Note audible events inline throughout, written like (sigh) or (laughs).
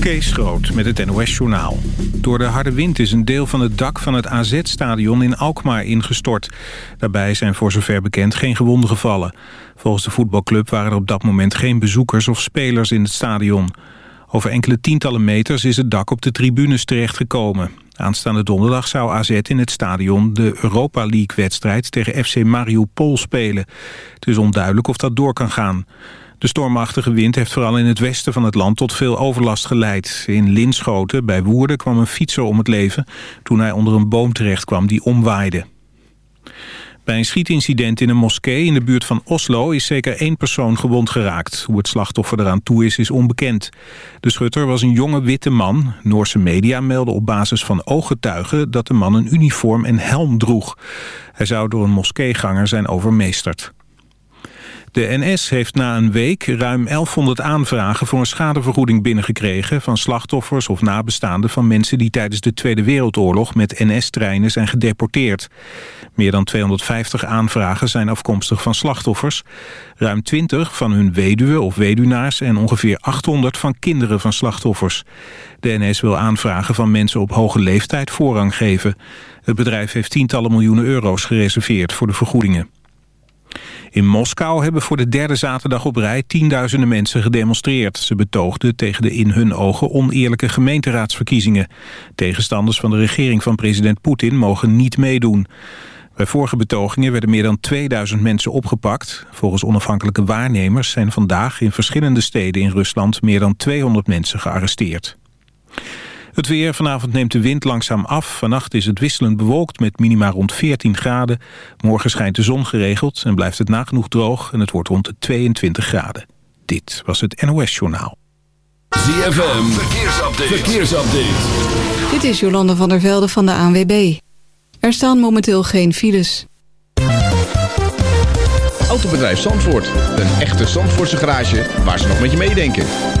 Kees Groot met het NOS-journaal. Door de harde wind is een deel van het dak van het AZ-stadion in Alkmaar ingestort. Daarbij zijn voor zover bekend geen gewonden gevallen. Volgens de voetbalclub waren er op dat moment geen bezoekers of spelers in het stadion. Over enkele tientallen meters is het dak op de tribunes terechtgekomen. Aanstaande donderdag zou AZ in het stadion de Europa League-wedstrijd tegen FC Mariupol spelen. Het is onduidelijk of dat door kan gaan. De stormachtige wind heeft vooral in het westen van het land tot veel overlast geleid. In Linschoten bij Woerden kwam een fietser om het leven toen hij onder een boom terecht kwam die omwaaide. Bij een schietincident in een moskee in de buurt van Oslo is zeker één persoon gewond geraakt. Hoe het slachtoffer eraan toe is, is onbekend. De schutter was een jonge witte man. Noorse media melden op basis van ooggetuigen dat de man een uniform en helm droeg. Hij zou door een moskeeganger zijn overmeesterd. De NS heeft na een week ruim 1100 aanvragen voor een schadevergoeding binnengekregen van slachtoffers of nabestaanden van mensen die tijdens de Tweede Wereldoorlog met NS-treinen zijn gedeporteerd. Meer dan 250 aanvragen zijn afkomstig van slachtoffers, ruim 20 van hun weduwe of weduwnaars en ongeveer 800 van kinderen van slachtoffers. De NS wil aanvragen van mensen op hoge leeftijd voorrang geven. Het bedrijf heeft tientallen miljoenen euro's gereserveerd voor de vergoedingen. In Moskou hebben voor de derde zaterdag op rij tienduizenden mensen gedemonstreerd. Ze betoogden tegen de in hun ogen oneerlijke gemeenteraadsverkiezingen. Tegenstanders van de regering van president Poetin mogen niet meedoen. Bij vorige betogingen werden meer dan 2000 mensen opgepakt. Volgens onafhankelijke waarnemers zijn vandaag in verschillende steden in Rusland meer dan 200 mensen gearresteerd. Het weer, vanavond neemt de wind langzaam af. Vannacht is het wisselend bewolkt met minima rond 14 graden. Morgen schijnt de zon geregeld en blijft het nagenoeg droog... en het wordt rond de 22 graden. Dit was het NOS Journaal. ZFM, verkeersupdate. verkeersupdate. Dit is Jolande van der Velde van de ANWB. Er staan momenteel geen files. Autobedrijf Zandvoort. Een echte Zandvoortse garage waar ze nog met je meedenken.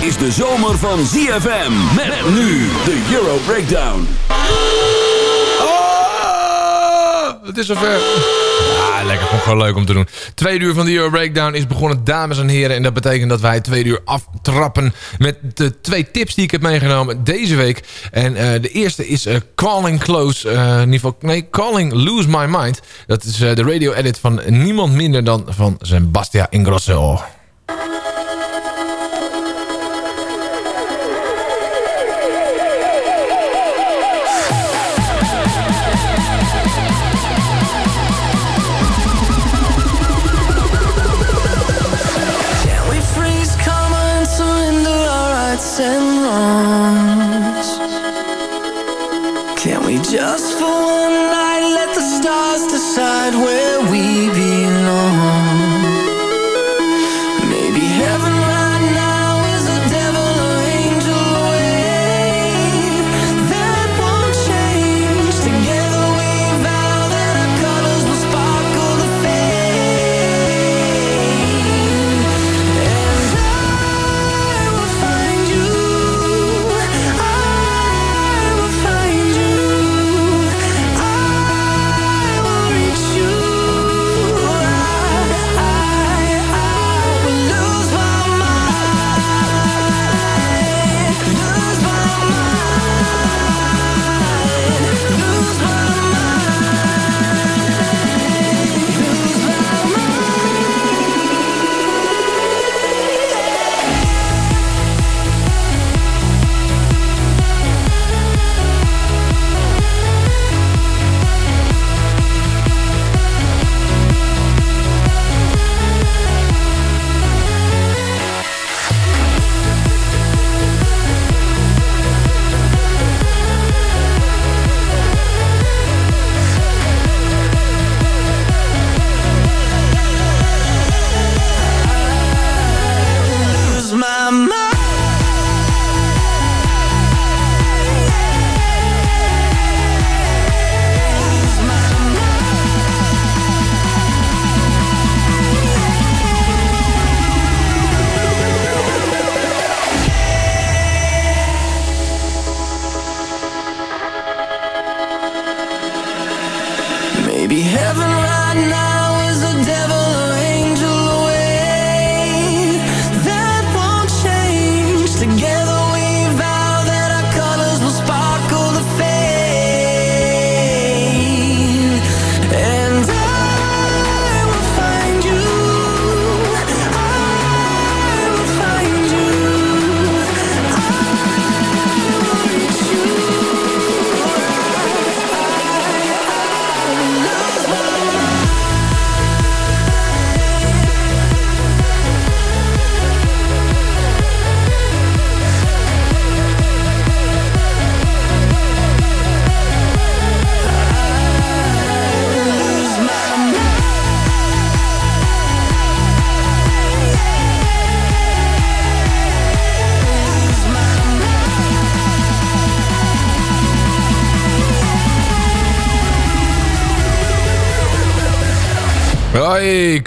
Is de zomer van ZFM. Met nu de Euro Breakdown. Oh, het is zover. Ja, lekker. Vond ik gewoon leuk om te doen. Tweede uur van de Euro Breakdown is begonnen, dames en heren. En dat betekent dat wij tweede uur aftrappen met de twee tips die ik heb meegenomen deze week. En eh, de eerste is eh, Calling Close. ieder geval, nee, Calling Lose My Mind. Dat is de radio edit van niemand minder dan van Sebastian Ingrosso. And wrongs? Can we just for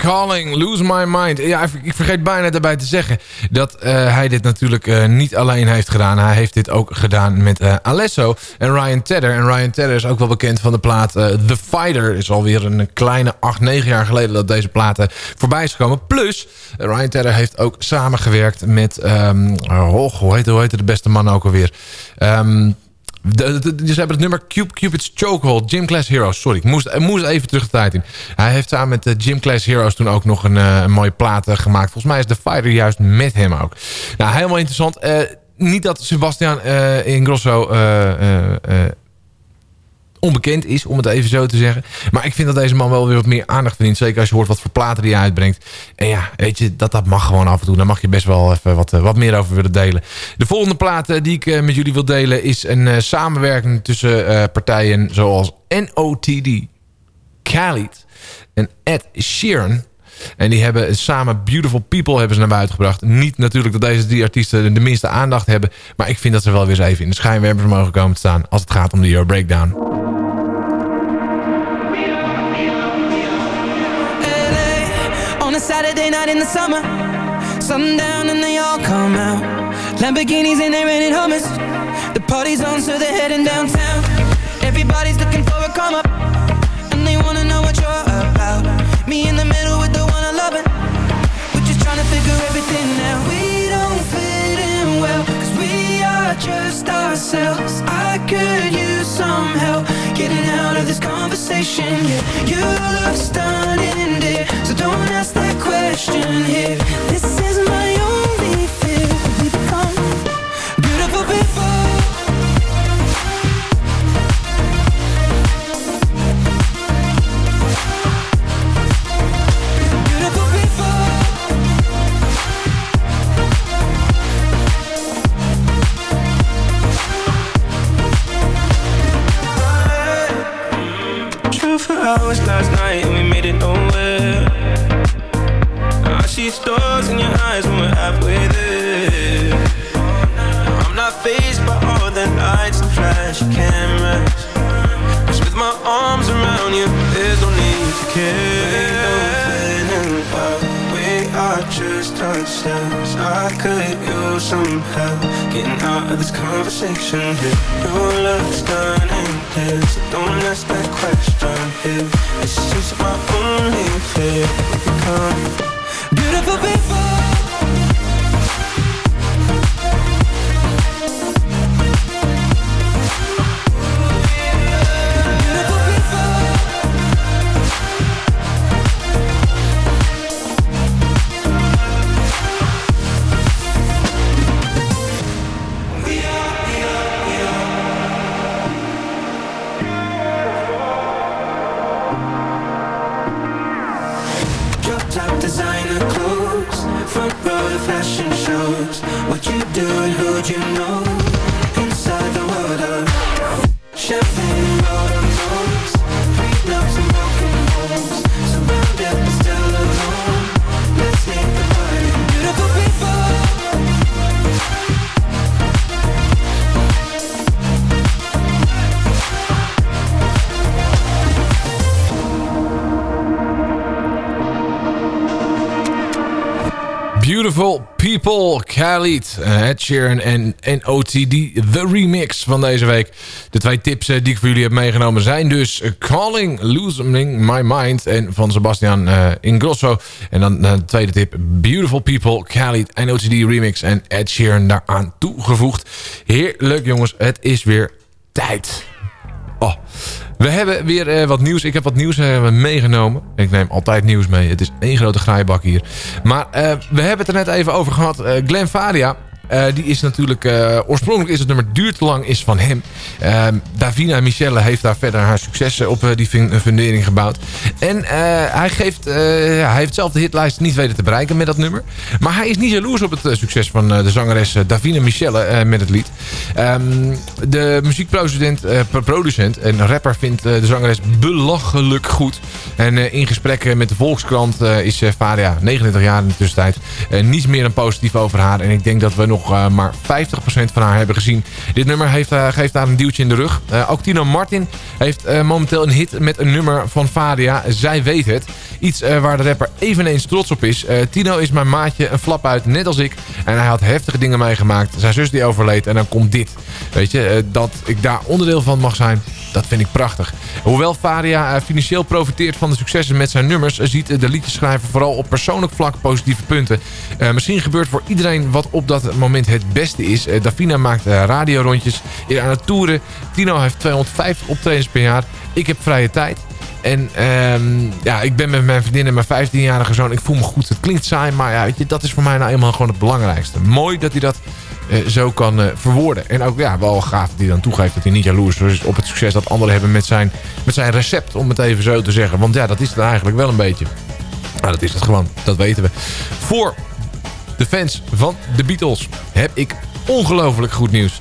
Calling, Lose My Mind. Ja, ik- vergeet bijna daarbij te zeggen dat eh, hij dit natuurlijk eh, niet alleen heeft gedaan. Hij heeft dit ook gedaan met eh, Alesso en Ryan Tedder. En Ryan Tedder is ook wel bekend van de plaat The Fighter. Is alweer een kleine 8, 9 jaar geleden dat deze platen voorbij is gekomen. Plus, Ryan Tedder heeft ook samengewerkt met... ehm oh, hoe, heet, hoe heet de beste man ook alweer? Ehm de- de- ze hebben het nummer Cube, Cupid's Chokehold, Gym Class Heroes. Sorry, ik moest, ik moest even terug de tijd in. Hij heeft samen met de Gym Class Heroes toen ook nog een, eh, een mooie plaat eh, gemaakt. Volgens mij is de Fighter juist met hem ook. Nou, helemaal interessant. Eh, niet dat Sebastian eh Ingrosso eh, eh, eh, onbekend is, om het even zo te zeggen. Maar ik vind dat deze man wel weer wat meer aandacht verdient. Zeker als je hoort wat voor platen die hij uitbrengt. En ja, weet je, dat, dat mag gewoon af en toe. Daar mag je best wel even wat, eh, wat meer over willen delen. De volgende plaat eh, die ik eh, met jullie wil delen... is een samenwerking tussen partijen zoals NOTD, Khalid en Ed Sheeran... En die hebben samen Beautiful People hebben ze naar buiten gebracht. Niet natuurlijk dat deze drie artiesten de minste aandacht hebben. Maar ik vind dat ze wel weer eens even in de schijnwerpers mogen komen te staan. Als het gaat om de Euro Breakdown. Saturday night in the summer. Sundown and they all come out. Lamborghinis and they're renting Hummers. The party's on, so they're heading downtown. Everybody's looking for a come up, and they wanna know what you're about. Me in the middle everything out. We don't fit in well, cause we are just ourselves. I could use some help getting out of this conversation. Yeah, you look stunning, dear. So don't ask that question here. This is my hours last night and we made it nowhere. I see stars in your eyes when we're halfway there. I'm not phased by all the lights and flashy cameras. Cause with my arms around you, there's no need to care. Just ourselves. I could use some help getting out of this conversation here. Your love's stunning, dear, so don't ask that question here. This is my only fear. We become Beautiful people. Khalid, uh, Ed Sheeran en NOTD, de remix van deze week. De twee tips eh, die ik voor jullie heb meegenomen zijn dus Calling, Losing My Mind en van Sebastian uh, Ingrosso. En dan de tweede tip, Beautiful People, Khalid, NOTD remix en Ed Sheeran daaraan toegevoegd. Heerlijk jongens, het is weer tijd. Oh. We hebben weer uh, wat nieuws. Ik heb wat nieuws uh, meegenomen. Ik neem altijd nieuws mee. Het is één grote graaibak hier. Maar uh, we hebben het er net even over gehad. Glenn Faria die is natuurlijk... Uh, oorspronkelijk is het nummer Duurt lang is van hem. Uh, Davina Michelle heeft daar verder haar successen op die fundering gebouwd. En hij, geeft, hij heeft zelf de hitlijst niet weten te bereiken met dat nummer. Maar hij is niet jaloers op het succes van de zangeres Davina Michelle met het lied. Um, de muziekproducent producent en rapper vindt de zangeres belachelijk goed. En in gesprekken met de Volkskrant is Faria 39 jaar in de tussentijd niets meer dan positief over haar. En ik denk dat we nog uh, maar 50% van haar hebben gezien. Dit nummer heeft, uh, geeft haar een duwtje in de rug. Uh, ook Tino Martin heeft momenteel een hit met een nummer van Fadia. Zij weet het. Iets waar de rapper eveneens trots op is. Tino is mijn maatje, een flap uit, net als ik. En hij had heftige dingen meegemaakt. Zijn zus die overleed en dan komt dit. Weet je, dat ik daar onderdeel van mag zijn. Dat vind ik prachtig. Hoewel Faria financieel profiteert van de successen met zijn nummers... ziet de liedjeschrijver vooral op persoonlijk vlak positieve punten. Misschien gebeurt voor iedereen wat op dat moment het beste is. Uh, Davina maakt radiorondjes, aan het toeren. Tino heeft 250 optredens per jaar. Ik heb vrije tijd. En um, ja, ik ben met mijn vriendin en mijn 15-jarige zoon. Ik voel me goed. Het klinkt saai, maar ja, weet je, dat is voor mij nou eenmaal gewoon het belangrijkste. Mooi dat hij dat zo kan uh, verwoorden. En ook ja, wel gaaf dat hij dan toegeeft dat hij niet jaloers is op het succes dat anderen hebben met zijn, met zijn recept. Om het even zo te zeggen. Want ja, dat is het eigenlijk wel een beetje. Nou, dat is het gewoon. Dat weten we. Voor de fans van de Beatles heb ik ongelooflijk goed nieuws.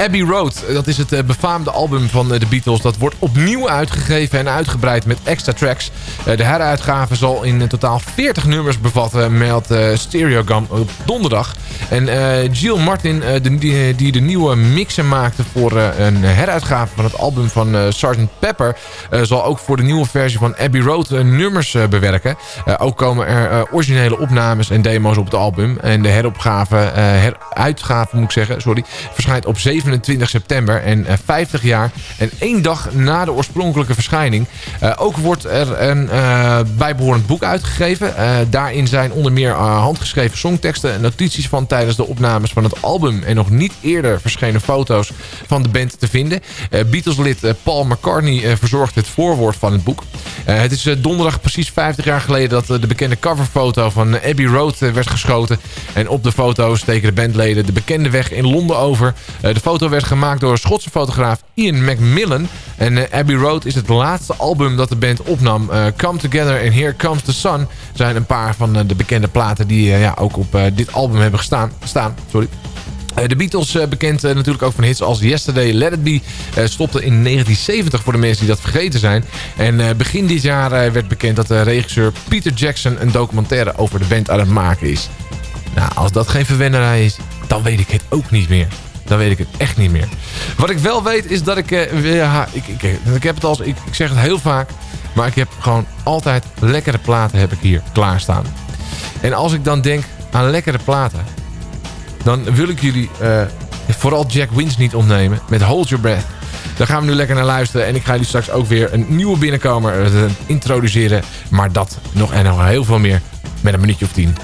Abbey Road, dat is het befaamde album van de Beatles. Dat wordt opnieuw uitgegeven en uitgebreid met extra tracks. De heruitgave zal in totaal 40 nummers bevatten, meldt Stereogam op donderdag. En Jill Martin, die, de nieuwe mixen maakte voor een heruitgave van het album van Sgt. Pepper... zal ook voor de nieuwe versie van Abbey Road nummers bewerken. ook komen er originele opnames en demo's op het album. En de heropgave, heruitgave moet ik zeggen, sorry, verschijnt op 27 september. En 50 jaar en één dag na de oorspronkelijke verschijning. ook wordt er een bijbehorend boek uitgegeven. daarin zijn onder meer handgeschreven songteksten en notities van tijdens de opnames van het album... en nog niet eerder verschenen foto's van de band te vinden. Beatles-lid Paul McCartney verzorgt het voorwoord van het boek. het is donderdag precies 50 jaar geleden... dat de bekende coverfoto van Abbey Road werd geschoten. En op de foto steken de bandleden de bekende weg in Londen over. de werd gemaakt door Schotse fotograaf Ian Macmillan. En Abbey Road is het laatste album dat de band opnam. Come Together and Here Comes the Sun zijn een paar van de bekende platen... die ja, ook op dit album hebben gestaan staan. sorry. De Beatles, bekend natuurlijk ook van hits als Yesterday, Let It Be, stopte in 1970 voor de mensen die dat vergeten zijn. En begin dit jaar werd bekend dat de regisseur Peter Jackson een documentaire over de band aan het maken is. Nou, als dat geen verwennerij is, dan weet ik het ook niet meer. Dan weet ik het echt niet meer. Wat ik wel weet is dat ik... ja, ik, ik, ik heb het als... Ik, ik zeg het heel vaak. Maar ik heb gewoon altijd lekkere platen heb ik hier klaarstaan. En als ik dan denk aan lekkere platen dan wil ik jullie uh, vooral Jack Wins niet ontnemen met Hold Your Breath. Daar gaan we nu lekker naar luisteren. En ik ga jullie straks ook weer een nieuwe binnenkomer uh, introduceren. Maar dat nog en nog heel veel meer met een minuutje of tien.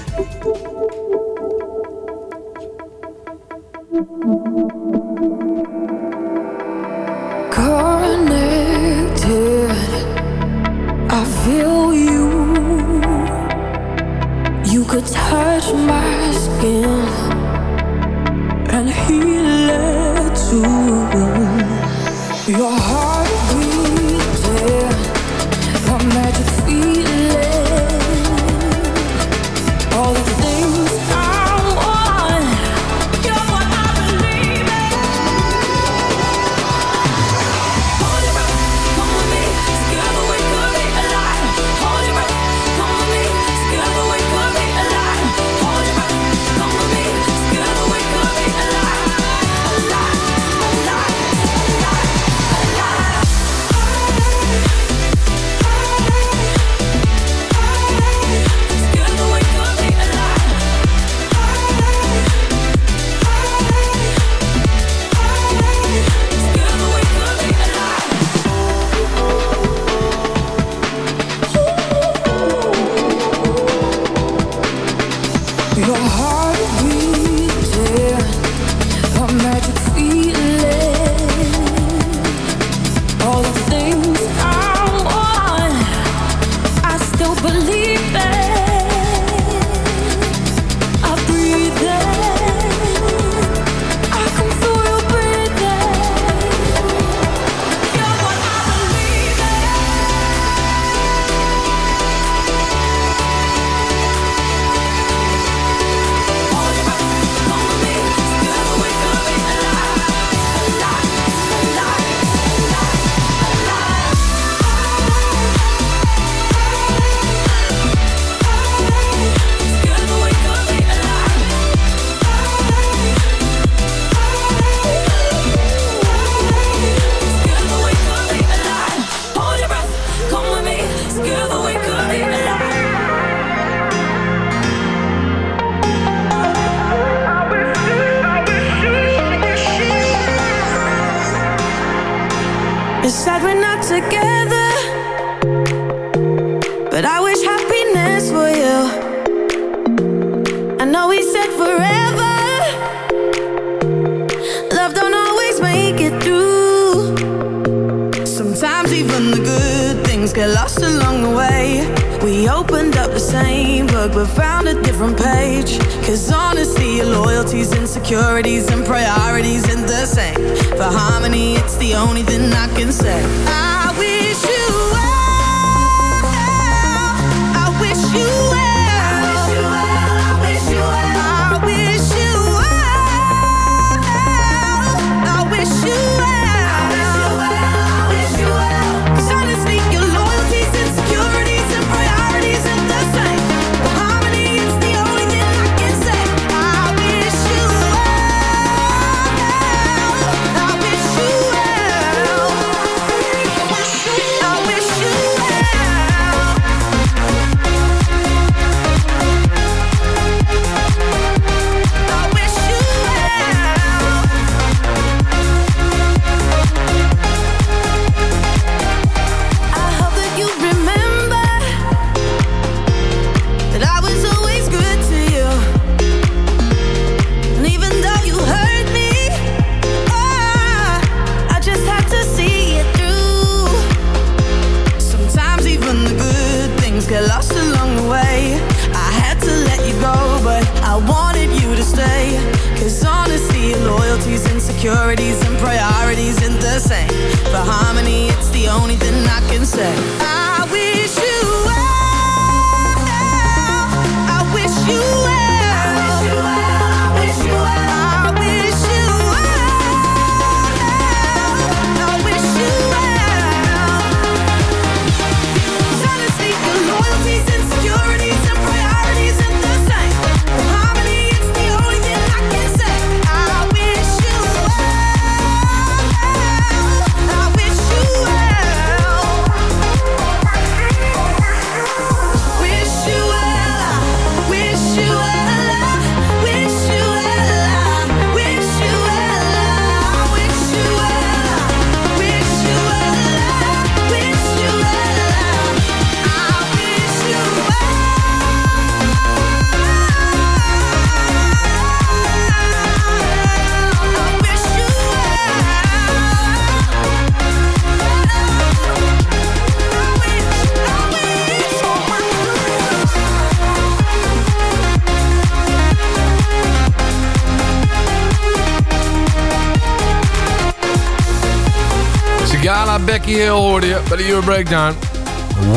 Heel hoorde je bij de Euro Breakdown.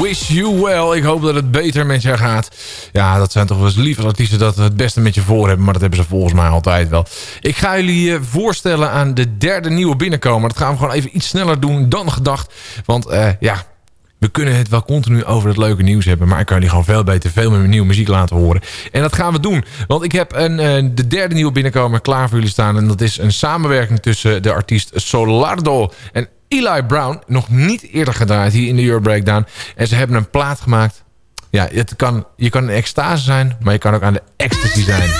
Wish you well. Ik hoop dat het beter met je gaat. Ja, dat zijn toch wel eens lieve artiesten dat het beste met je voor hebben. Maar dat hebben ze volgens mij altijd wel. Ik ga jullie eh, voorstellen aan de derde nieuwe binnenkomer. Dat gaan we gewoon even iets sneller doen dan gedacht. Want eh, ja, we kunnen het wel continu over het leuke nieuws hebben. Maar ik kan jullie gewoon veel beter veel meer nieuwe muziek laten horen. En dat gaan we doen. Want ik heb een, eh, de derde nieuwe binnenkomer klaar voor jullie staan. En dat is een samenwerking tussen de artiest Solardo en Eli Brown. Nog niet eerder gedraaid hier in de Euro Breakdown. En ze hebben een plaat gemaakt. Ja, het kan, je kan in extase zijn, maar je kan ook aan de ecstasy zijn.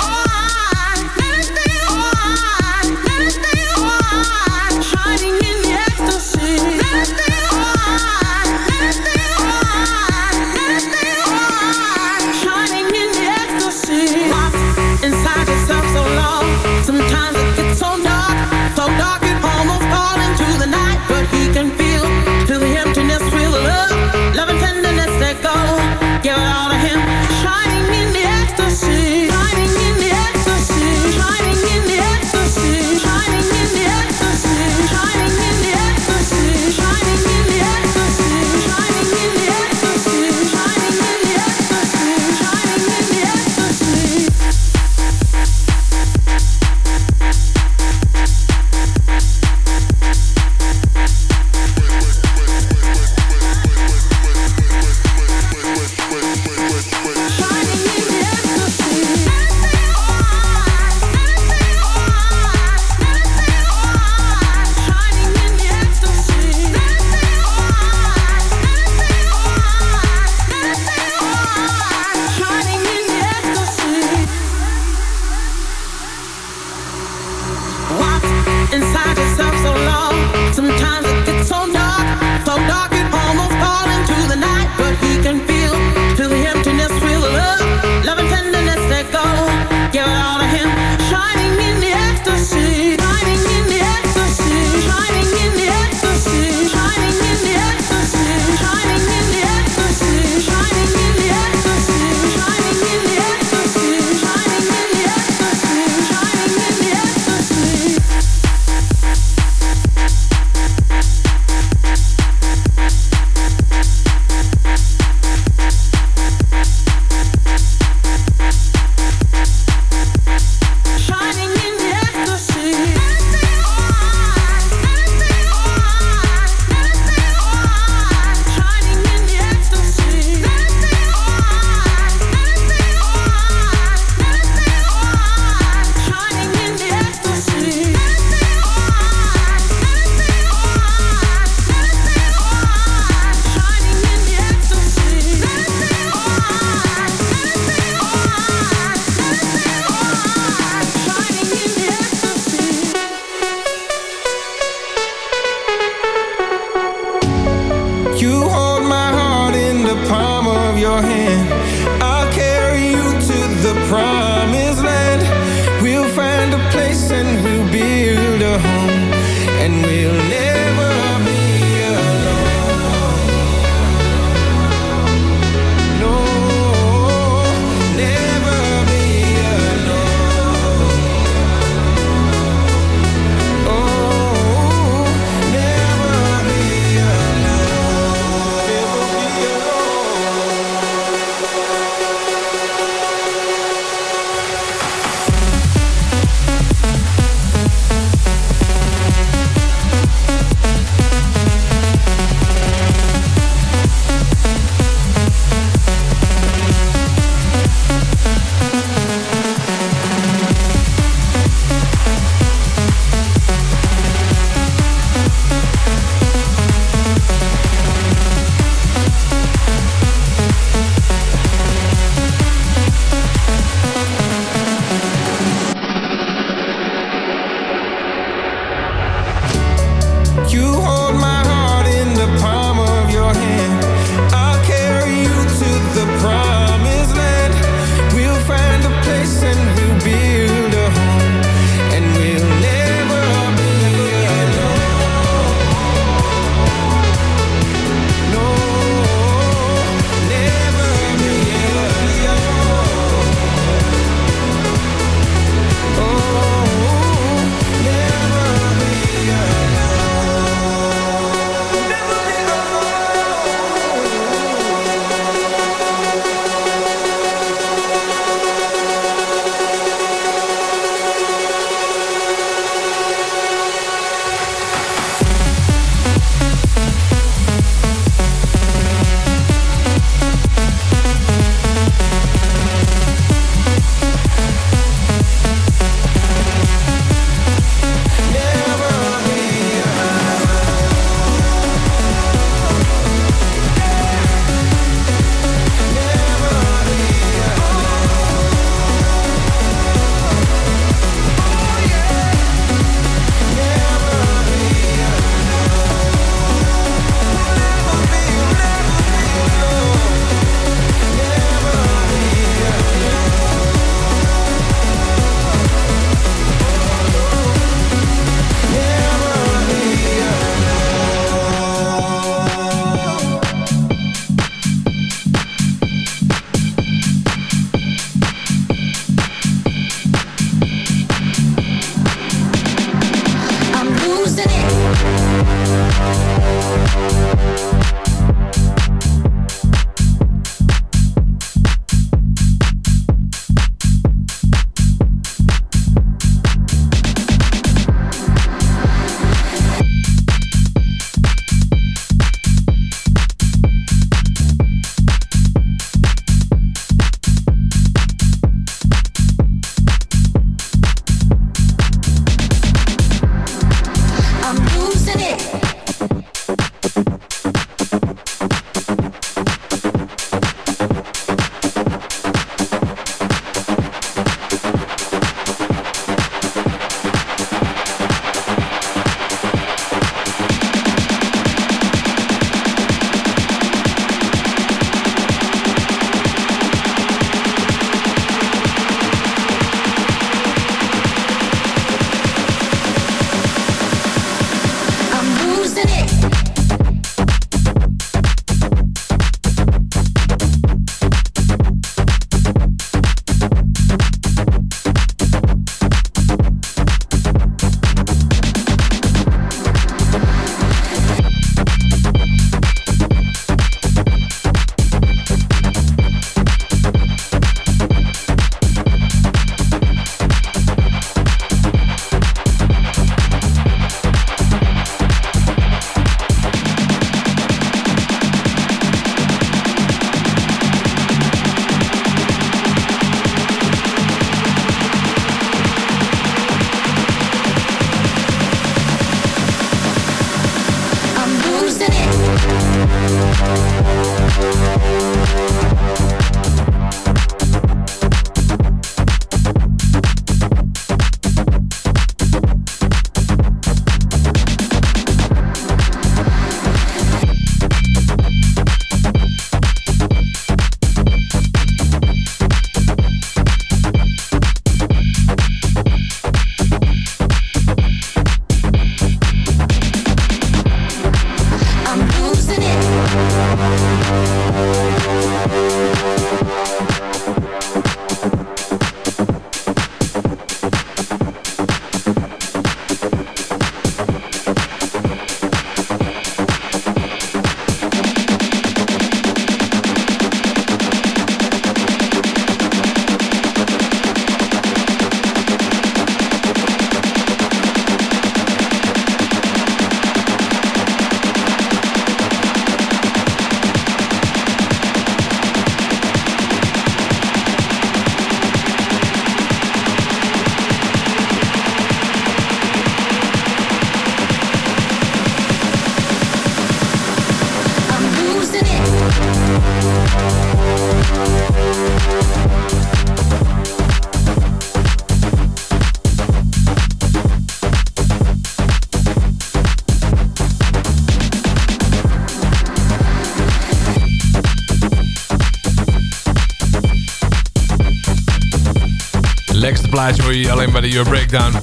Lekkerste plaatje hoor je alleen bij de Euro Breakdown.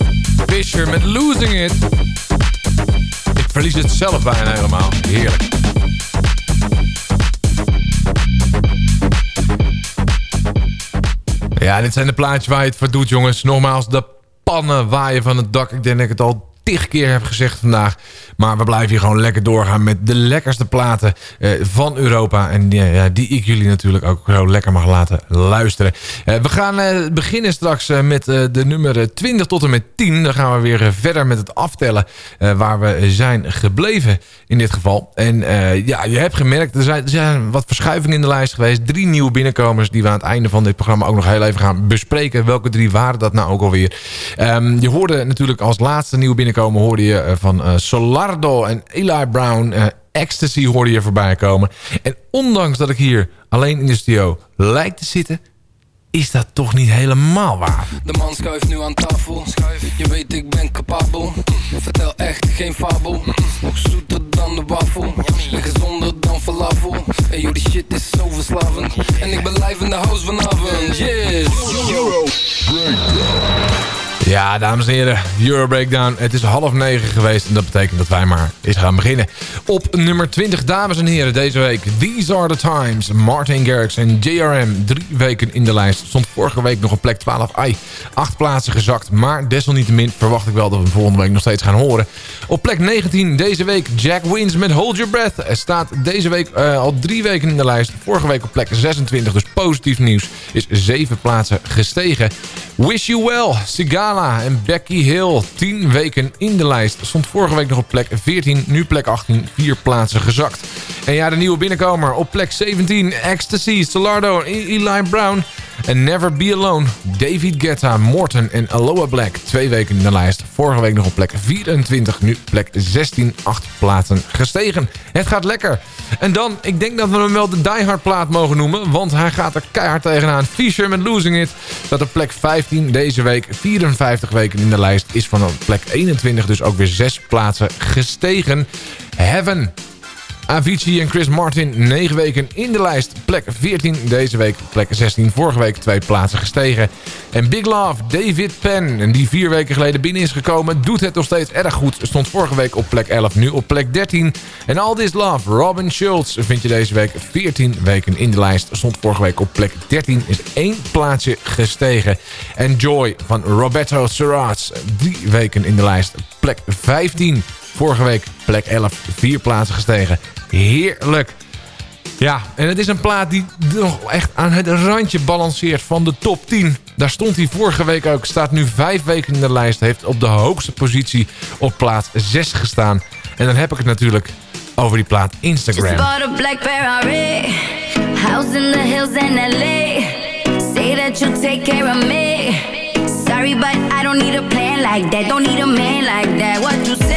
Fisher met Losing It. Ik verlies het zelf bijna helemaal. Heerlijk. Ja, dit zijn de plaatjes waar je het voor doet, jongens. Nogmaals, de pannen waaien van het dak. Ik denk dat ik het al tig keer heb gezegd vandaag. Maar we blijven hier gewoon lekker doorgaan met de lekkerste platen eh, van Europa. En die, ik jullie natuurlijk ook zo lekker mag laten luisteren. Eh, we gaan eh, beginnen straks met de nummer 20 tot en met 10. Dan gaan we weer verder met het aftellen waar we zijn gebleven in dit geval. En ja, je hebt gemerkt, er zijn, wat verschuivingen in de lijst geweest. Drie nieuwe binnenkomers die we aan het einde van dit programma ook nog heel even gaan bespreken. Welke drie waren dat nou ook alweer? Ehm, je hoorde natuurlijk als laatste nieuwe binnenkomer hoorde je eh, van eh, Solardo en Eli Brown. eh, Ecstasy hoorde je voorbij komen. En ondanks dat ik hier alleen in de studio lijkt te zitten... is dat toch niet helemaal waar. De man schuift nu aan tafel. Je weet ik ben capabel. Vertel echt geen fabel. Nog zoeter dan de wafel. En gezonder dan falafel. En joh, die shit is zo verslavend. En ik ben live in de house vanavond. Yes! Ja, dames en heren, Euro Breakdown. Het is half negen geweest en dat betekent dat wij maar eens gaan beginnen. Op nummer 20, dames en heren, deze week. These are the times. Martin Garrix en JRM. Drie weken in de lijst. Stond vorige week nog op plek 12. Ai, acht plaatsen gezakt. Maar desalniettemin verwacht ik wel dat we hem volgende week nog steeds gaan horen. Op plek 19 deze week Jack Wins met Hold Your Breath. Er staat deze week eh, al drie weken in de lijst. Vorige week op plek 26, dus positief nieuws. Is zeven plaatsen gestegen. Wish You Well, Sigala en Becky Hill. 10 weken in de lijst. Stond vorige week nog op plek 14, nu plek 18. Vier plaatsen gezakt. En ja, de nieuwe binnenkomer op plek 17. Ecstasy, Solardo Eli Brown. En Never Be Alone, David Guetta, Morton en Aloha Black. Twee weken in de lijst. Vorige week nog op plek 24, nu plek 16. Acht plaatsen gestegen. Het gaat lekker. En dan, ik denk dat we hem wel de Die Hard plaat mogen noemen. Want hij gaat er keihard tegenaan. Fisher met Losing It. Dat op plek 15 deze week. 54 weken in de lijst. Is van plek 21 dus ook weer zes plaatsen gestegen. Heaven Avicii en Chris Martin, 9 weken in de lijst. Plek 14 deze week, plek 16. Vorige week twee plaatsen gestegen. En Big Love, David Penn, en die vier weken geleden binnen is gekomen... doet het nog steeds erg goed. Stond vorige week op plek 11, nu op plek 13. En All This Love, Robin Schultz, vind je deze week 14 weken in de lijst. Stond vorige week op plek 13, is één plaatsje gestegen. En Joy van Roberto Serrats, drie weken in de lijst. Plek 15. Vorige week plek 11, vier plaatsen gestegen. Heerlijk. Ja, en het is een plaat die nog echt aan het randje balanceert van de top 10. Daar stond hij vorige week ook. Staat nu vijf weken in de lijst. Heeft op de hoogste positie op plaats 6 gestaan. En dan heb ik het natuurlijk over die plaat Instagram. House in the hills in LA. Sorry, but I don't need a plan like that. Don't need a man like that.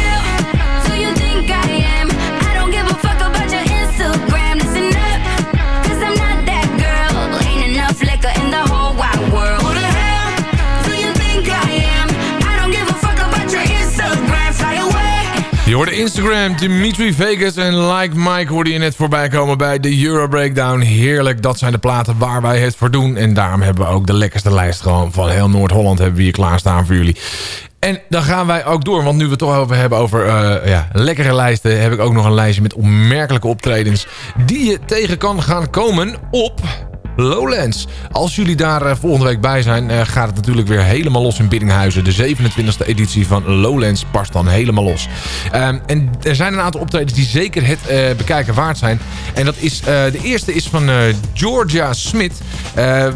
Je hoorde Instagram, Dimitri Vegas en Like Mike hoorde je net voorbij komen bij de Euro Breakdown. Heerlijk, dat zijn de platen waar wij het voor doen. En daarom hebben we ook de lekkerste lijst gewoon van heel Noord-Holland hebben we hier klaarstaan voor jullie. En dan gaan wij ook door, want nu we het toch over hebben over eh, ja, lekkere lijsten... heb ik ook nog een lijstje met opmerkelijke optredens... die je tegen kan gaan komen op Lowlands. Als jullie daar eh, volgende week bij zijn, eh, gaat het natuurlijk weer helemaal los in Biddinghuizen. De 27e editie van Lowlands past dan helemaal los. Ehm, en er zijn een aantal optredens die zeker het eh, bekijken waard zijn. En dat is, de eerste is van Georgia Smith.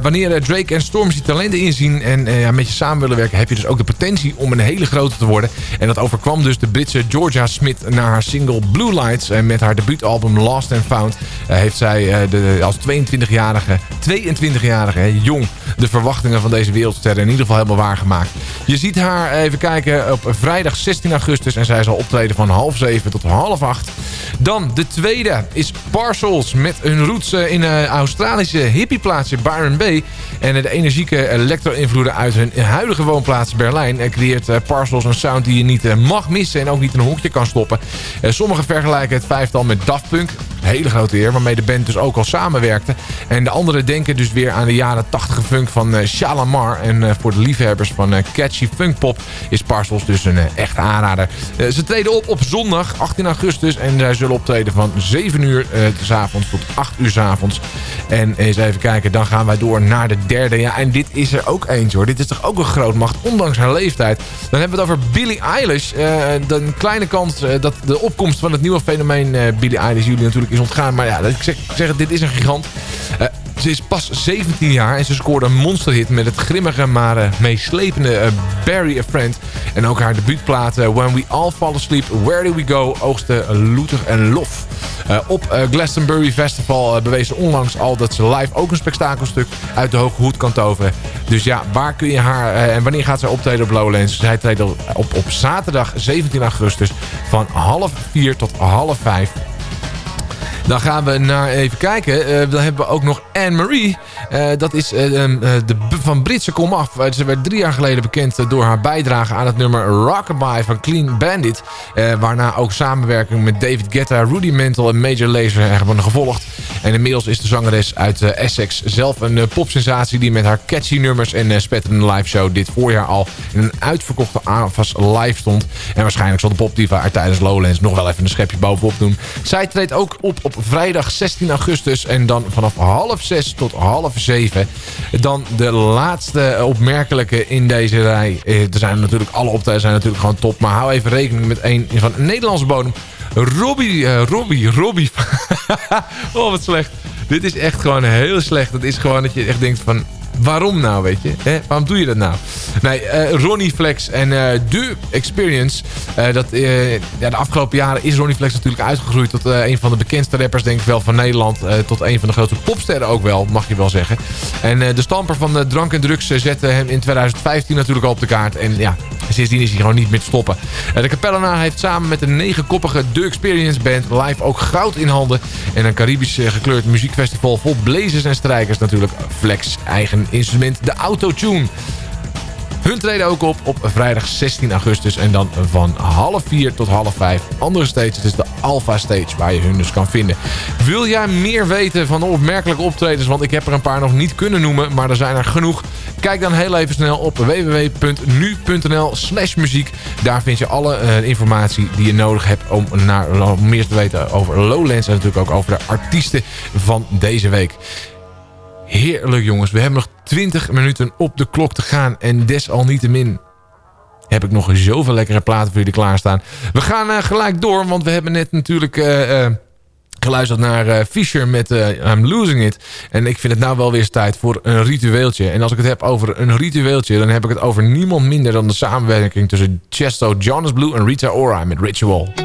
Wanneer Drake en Stormzy talenten inzien en met je samen willen werken... heb je dus ook de potentie om een hele grote te worden. En dat overkwam dus de Britse Georgia Smith na haar single Blue Lights. En met haar debuutalbum Lost and Found heeft zij de, als 22-jarige 22-jarige, hè, jong, de verwachtingen van deze wereldsterren in ieder geval helemaal waargemaakt. Je ziet haar, even kijken, op vrijdag 16 augustus en zij zal optreden van half zeven tot half acht. Dan de tweede is Parcels met hun roots eh, in een Australische hippieplaatsje Byron Bay. En de energieke electro-invloeden uit hun huidige woonplaats Berlijn eh, creëert eh, Parcels een sound die je niet eh, mag missen en ook niet in een hoekje kan stoppen. Eh, Sommigen vergelijken het vijftal met Daft Punk, hele grote eer, waarmee de band dus ook al samenwerkte. En de anderen denken dus weer aan de jaren 80 funk van eh, Shalamar. En eh, voor de liefhebbers van eh, catchy funkpop is Parcels dus een echte aanrader. Ze treden op op zondag 18 augustus en zij zullen optreden van 7 uur s avonds tot 8 uur s avonds. En eens even kijken, dan gaan wij door naar de derde. Ja, en dit is er ook eentje hoor. Dit is toch ook een grootmacht, ondanks haar leeftijd. Dan hebben we het over Billie Eilish. Een kleine kans dat de opkomst van het nieuwe fenomeen Billie Eilish jullie natuurlijk is ontgaan. Maar ja, ik zeg, dit is een gigant. Ze is pas 17 jaar en ze scoorde een monsterhit met het grimmige maar eh, meeslepende eh, Barry a Friend. En ook haar debuutplaat eh, When We All Fall Asleep, Where Do We Go oogste loetig en lof. Op Glastonbury Festival bewees ze onlangs al dat ze live ook een spektakelstuk uit de hoge hoed kan toveren. Dus ja, waar kun je haar en wanneer gaat zij optreden op Lowlands? Zij treedt op, op, zaterdag 17 augustus van half vier tot half vijf. Dan gaan we naar even kijken. Eh, dan hebben we ook nog Anne-Marie. Eh, dat is eh, eh, de, van Britse komaf. Ze werd drie jaar geleden bekend door haar bijdrage aan het nummer Rockabye van Clean Bandit. Waarna ook samenwerking met David Guetta, Rudy Mantle en Major Lazer hebben gevolgd. En inmiddels is de zangeres uit Essex zelf een popsensatie... die met haar catchy nummers en spetterende liveshow dit voorjaar al in een uitverkochte aanvas live stond. En waarschijnlijk zal de popdiva er tijdens Lowlands nog wel even een schepje bovenop doen. Zij treedt ook op op vrijdag 16 augustus en dan vanaf half zes tot half zeven. Dan de laatste opmerkelijke in deze rij. Eh, Er zijn natuurlijk alle optredens zijn natuurlijk gewoon top. Maar hou even rekening met een van Nederlandse bodem. Robbie, eh, Robbie, Robbie. (laughs) oh, wat slecht. Dit is echt gewoon heel slecht. Het is gewoon dat je echt denkt van... Waarom nou, weet je? Hè? Waarom doe je dat nou? Nee, eh, Ronnie Flex en The Experience. eh, dat, ja, de afgelopen jaren is Ronnie Flex natuurlijk uitgegroeid... tot een van de bekendste rappers, denk ik wel, van Nederland. tot een van de grootste popsterren ook wel, mag je wel zeggen. En de stamper van drank en drugs zette hem in 2015 natuurlijk al op de kaart. En ja, en sindsdien is hij gewoon niet meer te stoppen. Eh, de Capellana heeft samen met de negenkoppige The Experience Band live ook goud in handen. En een Caribisch eh, gekleurd muziekfestival vol blazers en strijkers natuurlijk. Flex eigen instrument, de Autotune. Hun treden ook op op vrijdag 16 augustus. En dan van half 4 tot half 5. Andere stages, is de Alpha Stage, waar je hun dus kan vinden. Wil jij meer weten van de opmerkelijke optredens? Want ik heb er een paar nog niet kunnen noemen, maar er zijn er genoeg. Kijk dan heel even snel op www.nu.nl slash muziek. Daar vind je alle eh, informatie die je nodig hebt om, naar, om meer te weten over Lowlands. En natuurlijk ook over de artiesten van deze week. Heerlijk jongens, we hebben nog 20 minuten op de klok te gaan en desalniettemin heb ik nog zoveel lekkere platen voor jullie klaarstaan. We gaan eh, gelijk door, want we hebben net natuurlijk... Eh, eh, geluisterd naar uh, Fisher met I'm Losing It. En ik vind het nou wel weer tijd voor een ritueeltje. En als ik het heb over een ritueeltje... dan heb ik het over niemand minder dan de samenwerking... tussen Chesto Jonas Blue en Rita Ora met Ritual.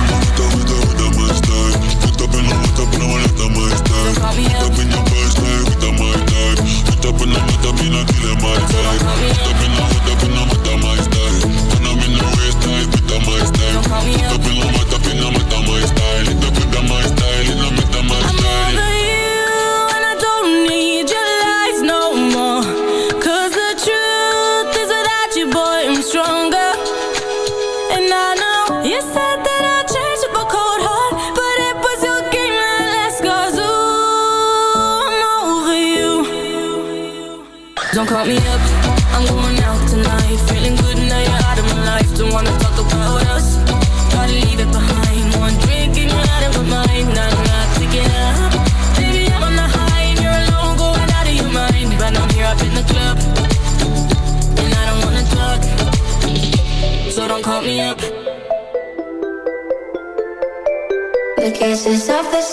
up in a killer up in a, put up in up Don't call me in the up up in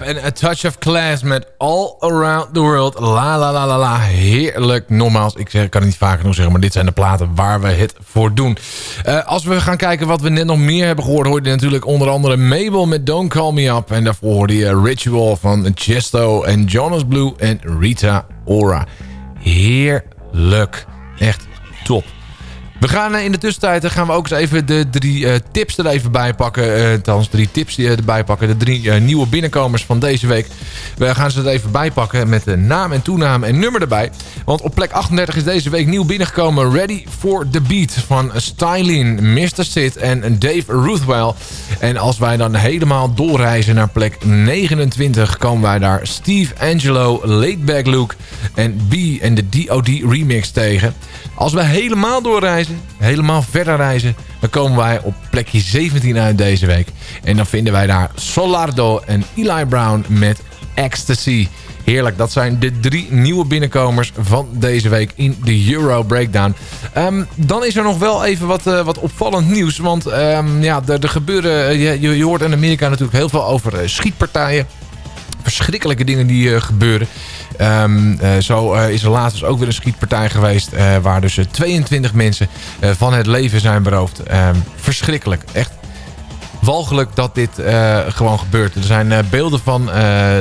en A Touch of Class met All Around the World. La la la la la. Heerlijk. Nogmaals, ik kan het niet vaker genoeg zeggen... maar dit zijn de platen waar we het voor doen. Eh, als we gaan kijken wat we net nog meer hebben gehoord... hoorde je natuurlijk onder andere Mabel met Don't Call Me Up. En daarvoor hoorde je Ritual van Chesto en Jonas Blue en Rita Ora. Heerlijk. Echt top. We gaan eh, in de tussentijd eh, gaan we ook eens even de drie eh, tips er even bij pakken. Althans, drie tips die, erbij pakken. De drie nieuwe binnenkomers van deze week. We gaan ze er even bij pakken met de naam en toenaam en nummer erbij. Want op plek 38 is deze week nieuw binnengekomen Ready for the Beat van Stylin, Mr. Sid en Dave Ruthwell. En als wij dan helemaal doorreizen naar plek 29 komen wij daar Steve Angelo, Laidback Luke en B en de DOD remix tegen. Als we helemaal doorreizen, helemaal verder reizen... dan komen wij op plekje 17 uit deze week. En dan vinden wij daar Solardo en Eli Brown met Ecstasy. Heerlijk, dat zijn de drie nieuwe binnenkomers van deze week in de Euro Breakdown. Ehm, dan is er nog wel even wat, eh, wat opvallend nieuws. Want ehm, ja, er, er gebeuren, eh, je, je hoort in Amerika natuurlijk heel veel over eh, schietpartijen verschrikkelijke dingen die gebeuren. Ehm, eh, zo eh, is er laatst dus ook weer een schietpartij geweest... eh, waar dus eh, 22 mensen van het leven zijn beroofd. Ehm, verschrikkelijk. Echt walgelijk dat dit gewoon gebeurt. Er zijn beelden van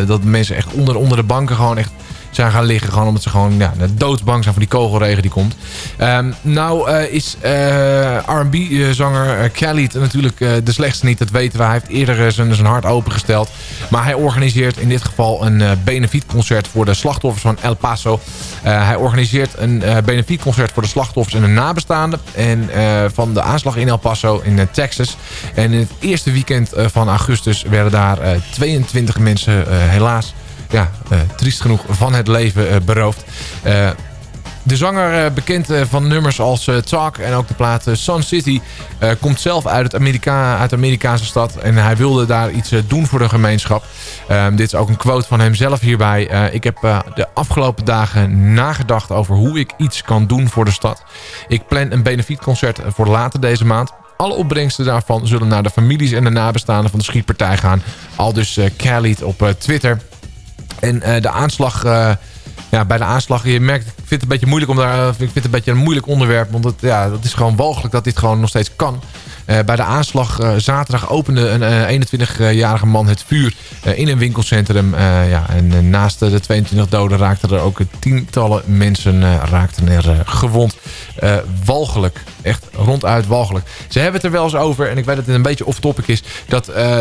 dat mensen echt onder, onder de banken gewoon echt zijn gaan liggen. Gewoon omdat ze gewoon ja, doodsbang zijn voor die kogelregen die komt. Ehm, nou eh, is eh, R&B-zanger Khalid natuurlijk eh, de slechtste niet. Dat weten we. Hij heeft eerder eh, zijn, zijn hart opengesteld. Maar hij organiseert in dit geval een eh benefietconcert voor de slachtoffers van El Paso. Eh, hij organiseert een eh benefietconcert voor de slachtoffers en de nabestaanden. En eh, van de aanslag in El Paso in eh, Texas. En in het eerste weekend eh, van augustus werden daar eh, 22 mensen eh, helaas ja, eh, triest genoeg van het leven eh, beroofd. Eh, de zanger, bekend van nummers als Talk en ook de plaat Sun City... komt zelf uit, Amerika, de Amerikaanse stad. En hij wilde daar iets doen voor de gemeenschap. Ehm, dit is ook een quote van hemzelf hierbij. Ik heb de afgelopen dagen nagedacht over hoe ik iets kan doen voor de stad. Ik plan een benefietconcert voor later deze maand. Alle opbrengsten daarvan zullen naar de families en de nabestaanden van de schietpartij gaan. Al dus Khalid op Twitter. En eh, de aanslag... eh, ja, bij de aanslag, je merkt, ik vind het een beetje moeilijk om daar, eh, ik vind het een beetje een moeilijk onderwerp, want het, ja, dat is gewoon walgelijk dat dit gewoon nog steeds kan. Eh, bij de aanslag eh, zaterdag opende een eh, 21-jarige man het vuur eh, in een winkelcentrum. Eh, ja, en eh, naast de 22 doden raakten er ook tientallen mensen eh, raakten er eh, gewond. Eh, walgelijk, echt ronduit walgelijk. Ze hebben het er wel eens over, en ik weet dat het een beetje off-topic is, dat eh,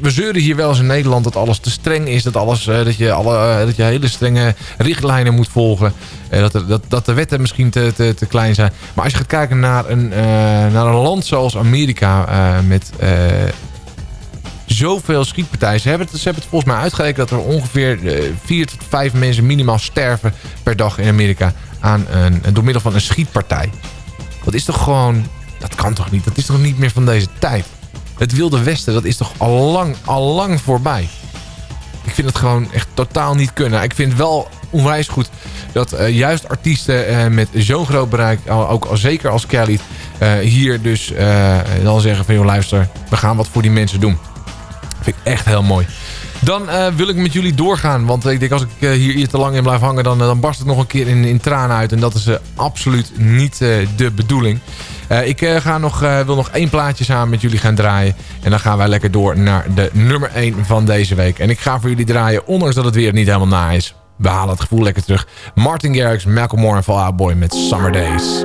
we zeuren hier wel eens in Nederland dat alles te streng is, dat, alles, eh, dat, je, alle, eh, dat je hele strenge richtlijnen moet volgen. Eh, dat, er- dat, dat de wetten misschien te, te, te klein zijn. Maar als je gaat kijken naar een, eh, naar een land zoals Amerika eh, met zoveel schietpartijen. Ze hebben, het, ze hebben het volgens mij uitgerekend dat er ongeveer vier tot vijf mensen minimaal sterven per dag in Amerika aan een, door middel van een schietpartij. Dat is toch gewoon... Dat kan toch niet? Dat is toch niet meer van deze tijd? Het Wilde Westen, dat is toch al lang, al lang voorbij? Ik vind het gewoon echt totaal niet kunnen. Ik vind wel onwijs goed dat eh, juist artiesten eh, met zo'n groot bereik, ook al zeker als Kelly, eh, hier dus dan zeggen van joh luister, we gaan wat voor die mensen doen. Vind ik echt heel mooi. Dan wil ik met jullie doorgaan. Want ik denk als ik hier, te lang in blijf hangen... dan, dan barst het nog een keer in, in tranen uit. En dat is absoluut niet de bedoeling. Ik ga nog, wil nog één plaatje samen met jullie gaan draaien. En dan gaan wij lekker door naar de nummer 1 van deze week. En ik ga voor jullie draaien, ondanks dat het weer niet helemaal na is. We halen het gevoel lekker terug. Martin Garrix, Malcolm Moore en Fall Out Boy met Summer Days.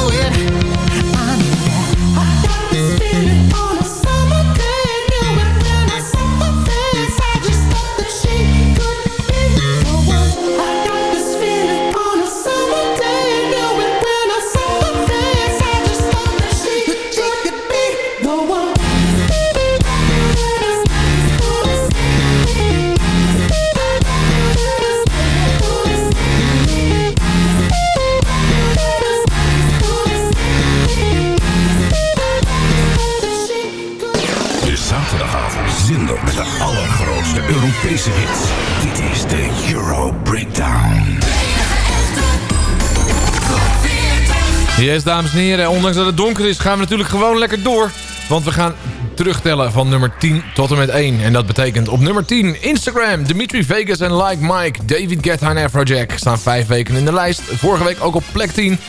Yes, dames en heren. Ondanks dat het donker is, gaan we natuurlijk gewoon lekker door. Want we gaan terugtellen van nummer 10 tot en met 1. En dat betekent op nummer 10 Instagram. Dimitri Vegas en Like Mike. David Guetta en Afrojack staan 5 weken in de lijst. Vorige week ook op plek 10.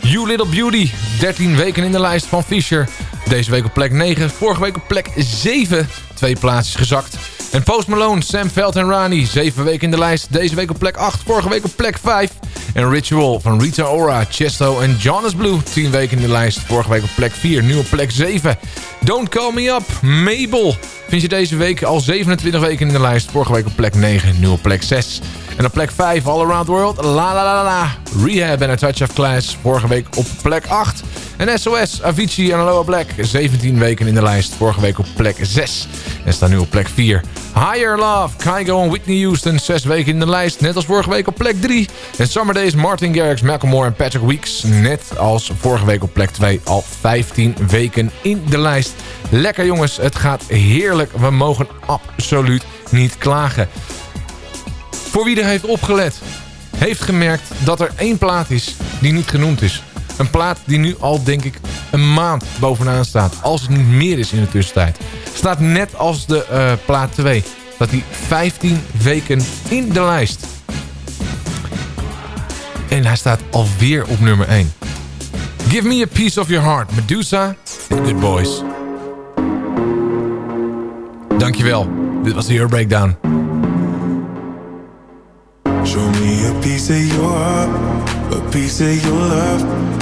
You Little Beauty. 13 weken in de lijst van Fisher. Deze week op plek 9. Vorige week op plek 7. Twee plaatsjes gezakt. En Post Malone, Sam Veld en Rani. 7 weken in de lijst. Deze week op plek 8. Vorige week op plek 5. En Ritual van Rita Ora, Chesto en Jonas Blue. 10 weken in de lijst. Vorige week op plek 4. Nu op plek 7. Don't Call Me Up, Mabel. Vind je deze week al 27 weken in de lijst. Vorige week op plek 9. Nu op plek 6. En op plek 5, All Around the World, La La La La. Rehab en A Touch of Class. Vorige week op plek 8. En SOS, Avicii en Aloha Black. 17 weken in de lijst. Vorige week op plek 6. En staan nu op plek 4. Higher Love, Kygo en Whitney Houston. 6 weken in de lijst. Net als vorige week op plek 3. En Summer Days, Martin Garrix, Macklemore en Patrick Weeks. Net als vorige week op plek 2. Al 15 weken in de lijst. Lekker jongens, het gaat heerlijk. We mogen absoluut niet klagen. Voor wie er heeft opgelet, heeft gemerkt dat er één plaat is die niet genoemd is. Een plaat die nu al, denk ik, een maand bovenaan staat. Als het niet meer is in de tussentijd. Staat net als de eh, plaat 2. Dat die 15 weken in de lijst. En hij staat alweer op nummer 1. Give me a piece of your heart. Medusa en Good Boys. Dankjewel. Dit was de Euro Breakdown. Show me a piece of your heart, a piece of your love.